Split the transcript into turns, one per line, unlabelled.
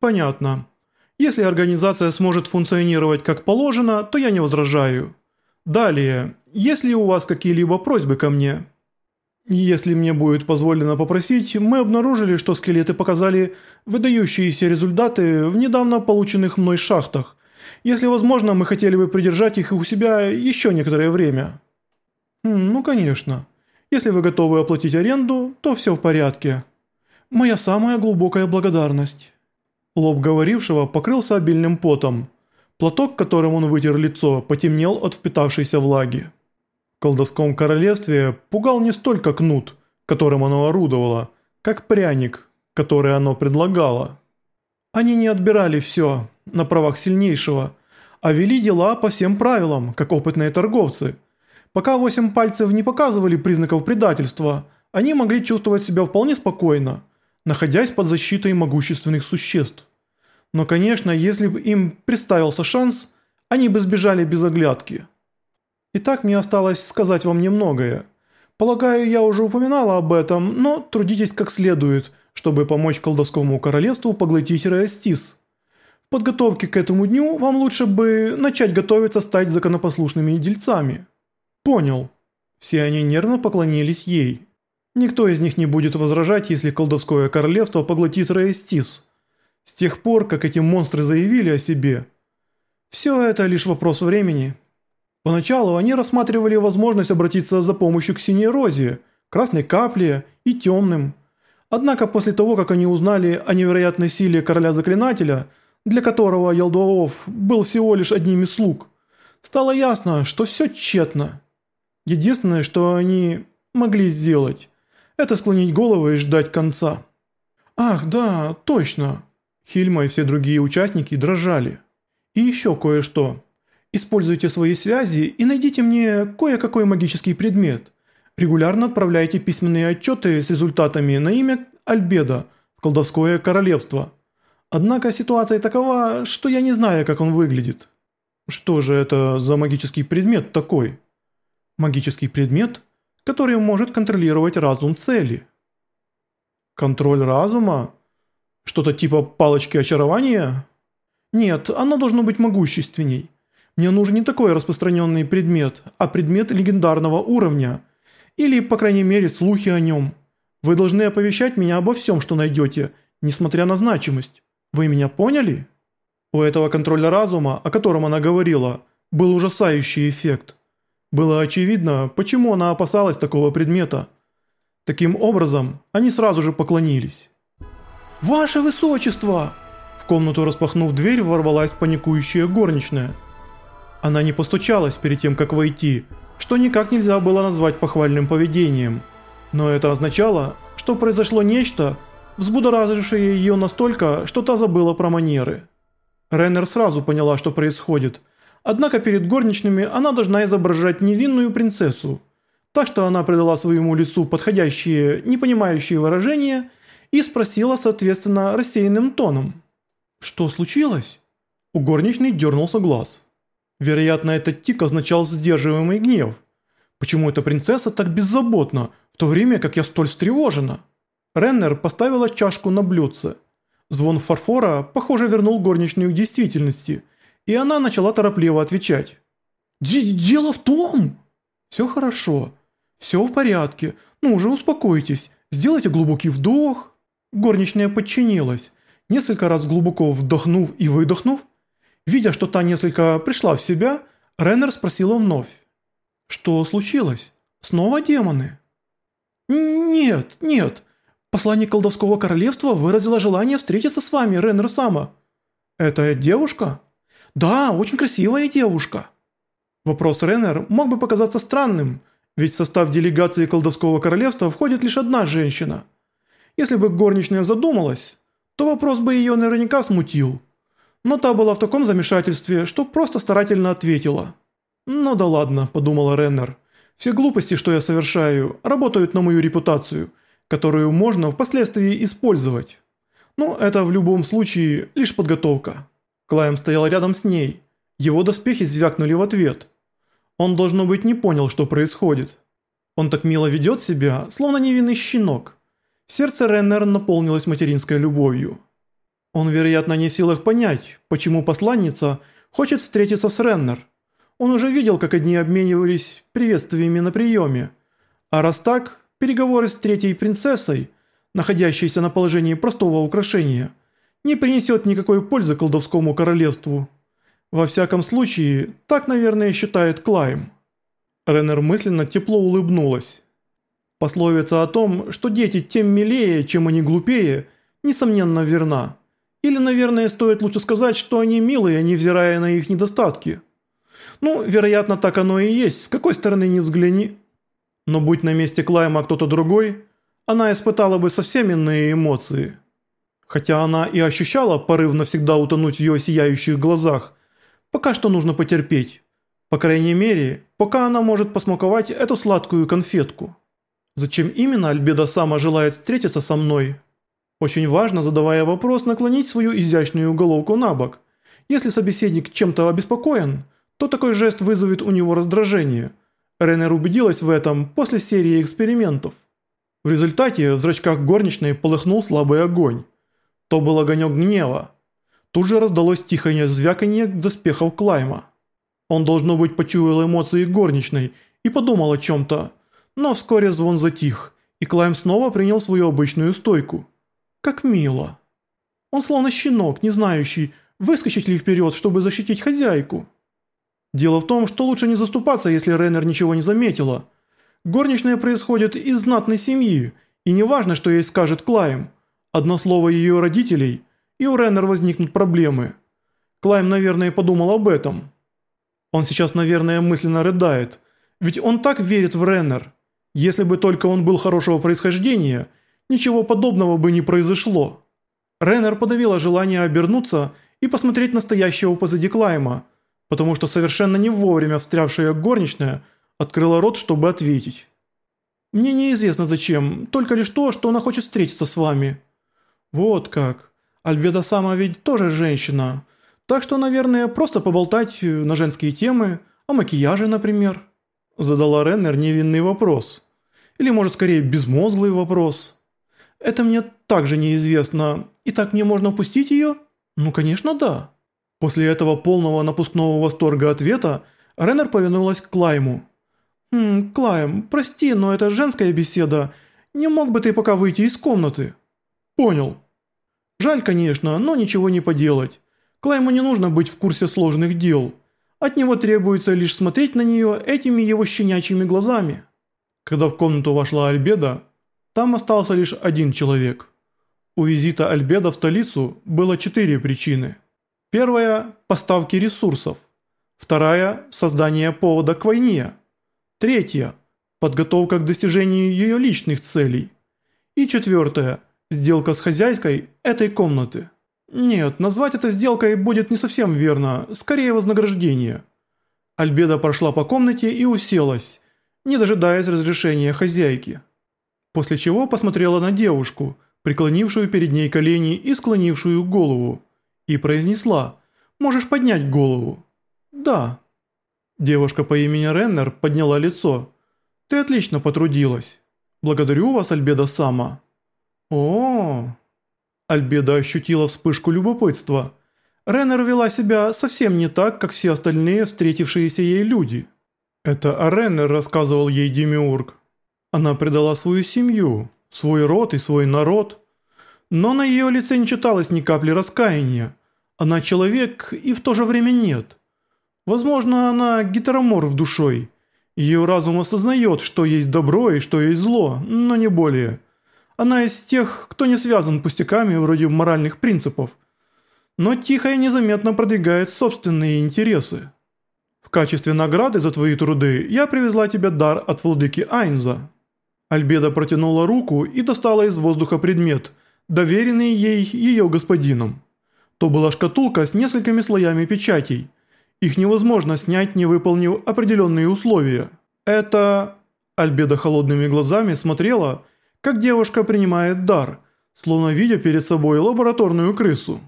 Понятно. Если организация сможет функционировать как положено, то я не возражаю. Далее, есть ли у вас какие-либо просьбы ко мне? Если мне будет позволено попросить, мы обнаружили, что скелеты показали выдающиеся результаты в недавно полученных мной шахтах. Если возможно, мы хотели бы придержать их у себя еще некоторое время. Хм, ну конечно. Если вы готовы оплатить аренду, то все в порядке. Моя самая глубокая благодарность. Лоб говорившего покрылся обильным потом. Платок, которым он вытер лицо, потемнел от впитавшейся влаги. В колдовском королевстве пугал не столько кнут, которым оно орудовало, как пряник, который оно предлагало. Они не отбирали все на правах сильнейшего, а вели дела по всем правилам, как опытные торговцы. Пока восемь пальцев не показывали признаков предательства, они могли чувствовать себя вполне спокойно, находясь под защитой могущественных существ. Но, конечно, если бы им представился шанс, они бы сбежали без оглядки. Итак, мне осталось сказать вам немногое. Полагаю, я уже упоминала об этом, но трудитесь как следует, чтобы помочь колдовскому королевству поглотить Реостис. В подготовке к этому дню вам лучше бы начать готовиться стать законопослушными дельцами. Понял. Все они нервно поклонились ей. Никто из них не будет возражать, если колдовское королевство поглотит Реостис. С тех пор, как эти монстры заявили о себе. Все это лишь вопрос времени. Поначалу они рассматривали возможность обратиться за помощью к синей розе, красной капле и темным. Однако после того, как они узнали о невероятной силе короля-заклинателя, для которого Елдуаов был всего лишь одним из слуг, стало ясно, что все тщетно. Единственное, что они могли сделать, это склонить головы и ждать конца. «Ах, да, точно!» Хильма и все другие участники дрожали. «И еще кое-что. Используйте свои связи и найдите мне кое-какой магический предмет. Регулярно отправляйте письменные отчеты с результатами на имя Альбеда в колдовское королевство. Однако ситуация такова, что я не знаю, как он выглядит. Что же это за магический предмет такой? Магический предмет, который может контролировать разум цели. Контроль разума? Что-то типа палочки очарования? Нет, оно должно быть могущественней. Мне нужен не такой распространенный предмет, а предмет легендарного уровня. Или, по крайней мере, слухи о нем. Вы должны оповещать меня обо всем, что найдете, несмотря на значимость. Вы меня поняли? У этого контроля разума, о котором она говорила, был ужасающий эффект. Было очевидно, почему она опасалась такого предмета. Таким образом, они сразу же поклонились. «Ваше Высочество!» В комнату распахнув дверь, ворвалась паникующая горничная – она не постучалась перед тем, как войти, что никак нельзя было назвать похвальным поведением. Но это означало, что произошло нечто, взбудоражившее ее настолько, что та забыла про манеры. Реннер сразу поняла, что происходит. Однако перед горничными она должна изображать невинную принцессу. Так что она придала своему лицу подходящие, непонимающие выражения и спросила, соответственно, рассеянным тоном. «Что случилось?» У горничной дернулся глаз. Вероятно, этот тик означал сдерживаемый гнев. Почему эта принцесса так беззаботна, в то время как я столь встревожена? Реннер поставила чашку на блюдце. Звон фарфора, похоже, вернул горничную к действительности, и она начала торопливо отвечать. «Дело в том...» «Все хорошо. Все в порядке. Ну уже успокойтесь. Сделайте глубокий вдох». Горничная подчинилась. Несколько раз глубоко вдохнув и выдохнув, Видя, что та несколько пришла в себя, Реннер спросила вновь. «Что случилось? Снова демоны?» «Нет, нет. Посланник колдовского королевства выразила желание встретиться с вами, Реннер Сама». «Это девушка?» «Да, очень красивая девушка». Вопрос Реннер мог бы показаться странным, ведь в состав делегации колдовского королевства входит лишь одна женщина. Если бы горничная задумалась, то вопрос бы ее наверняка смутил но та была в таком замешательстве, что просто старательно ответила. «Ну да ладно», – подумала Реннер. «Все глупости, что я совершаю, работают на мою репутацию, которую можно впоследствии использовать. Ну, это в любом случае лишь подготовка». Клайм стоял рядом с ней. Его доспехи звякнули в ответ. Он, должно быть, не понял, что происходит. Он так мило ведет себя, словно невинный щенок. Сердце Реннер наполнилось материнской любовью. Он, вероятно, не в силах понять, почему посланница хочет встретиться с Реннер. Он уже видел, как одни обменивались приветствиями на приеме. А раз так, переговоры с третьей принцессой, находящейся на положении простого украшения, не принесет никакой пользы колдовскому королевству. Во всяком случае, так, наверное, считает Клайм. Реннер мысленно тепло улыбнулась. Пословица о том, что дети тем милее, чем они глупее, несомненно верна. Или, наверное, стоит лучше сказать, что они милые, невзирая на их недостатки. Ну, вероятно, так оно и есть, с какой стороны ни взгляни. Но будь на месте Клайма кто-то другой, она испытала бы совсем иные эмоции. Хотя она и ощущала порыв навсегда утонуть в ее сияющих глазах, пока что нужно потерпеть. По крайней мере, пока она может посмаковать эту сладкую конфетку. Зачем именно Альбеда сама желает встретиться со мной? Очень важно, задавая вопрос, наклонить свою изящную головку на бок. Если собеседник чем-то обеспокоен, то такой жест вызовет у него раздражение. Реннер убедилась в этом после серии экспериментов. В результате в зрачках горничной полыхнул слабый огонь. То был огонек гнева. Тут же раздалось тихое звяканье доспехов Клайма. Он, должно быть, почуял эмоции горничной и подумал о чем-то. Но вскоре звон затих, и Клайм снова принял свою обычную стойку. Как мило. Он словно щенок, не знающий, выскочить ли вперед, чтобы защитить хозяйку. Дело в том, что лучше не заступаться, если Реннер ничего не заметила. Горничная происходит из знатной семьи, и неважно, что ей скажет Клайм. Одно слово ее родителей, и у Реннер возникнут проблемы. Клайм, наверное, подумал об этом. Он сейчас, наверное, мысленно рыдает, ведь он так верит в Реннер. Если бы только он был хорошего происхождения, ничего подобного бы не произошло. Реннер подавила желание обернуться и посмотреть настоящего позади Клайма, потому что совершенно не вовремя встрявшая горничная открыла рот, чтобы ответить. «Мне неизвестно зачем, только лишь то, что она хочет встретиться с вами». «Вот как. Альбеда сама ведь тоже женщина. Так что, наверное, просто поболтать на женские темы, о макияже, например». Задала Реннер невинный вопрос. Или, может, скорее, безмозглый вопрос. «Это мне также неизвестно. Итак, мне можно упустить ее?» «Ну, конечно, да». После этого полного напускного восторга ответа Реннер повернулась к Клайму. «Хм, Клайм, прости, но это женская беседа. Не мог бы ты пока выйти из комнаты?» «Понял». «Жаль, конечно, но ничего не поделать. Клайму не нужно быть в курсе сложных дел». От него требуется лишь смотреть на нее этими его щенячьими глазами. Когда в комнату вошла Альбеда, там остался лишь один человек. У визита Альбеда в столицу было четыре причины. Первая – поставки ресурсов. Вторая – создание повода к войне. Третья – подготовка к достижению ее личных целей. И четвертая – сделка с хозяйкой этой комнаты. «Нет, назвать это сделкой будет не совсем верно, скорее вознаграждение». Альбеда прошла по комнате и уселась, не дожидаясь разрешения хозяйки. После чего посмотрела на девушку, преклонившую перед ней колени и склонившую голову, и произнесла «Можешь поднять голову?» «Да». Девушка по имени Реннер подняла лицо. «Ты отлично потрудилась. Благодарю вас, Альбеда Сама». «О-о-о». Альбеда ощутила вспышку любопытства. Реннер вела себя совсем не так, как все остальные встретившиеся ей люди. Это о Реннер рассказывал ей Демиург. Она предала свою семью, свой род и свой народ. Но на ее лице не читалось ни капли раскаяния. Она человек и в то же время нет. Возможно, она гетероморф душой. Ее разум осознает, что есть добро и что есть зло, но не более – она из тех, кто не связан пустяками вроде моральных принципов, но тихо и незаметно продвигает собственные интересы. В качестве награды за твои труды я привезла тебе дар от владыки Айнза». Альбеда протянула руку и достала из воздуха предмет, доверенный ей ее господином. То была шкатулка с несколькими слоями печатей. Их невозможно снять, не выполнив определенные условия. Это... Альбеда холодными глазами смотрела как девушка принимает дар, словно видя перед собой лабораторную крысу.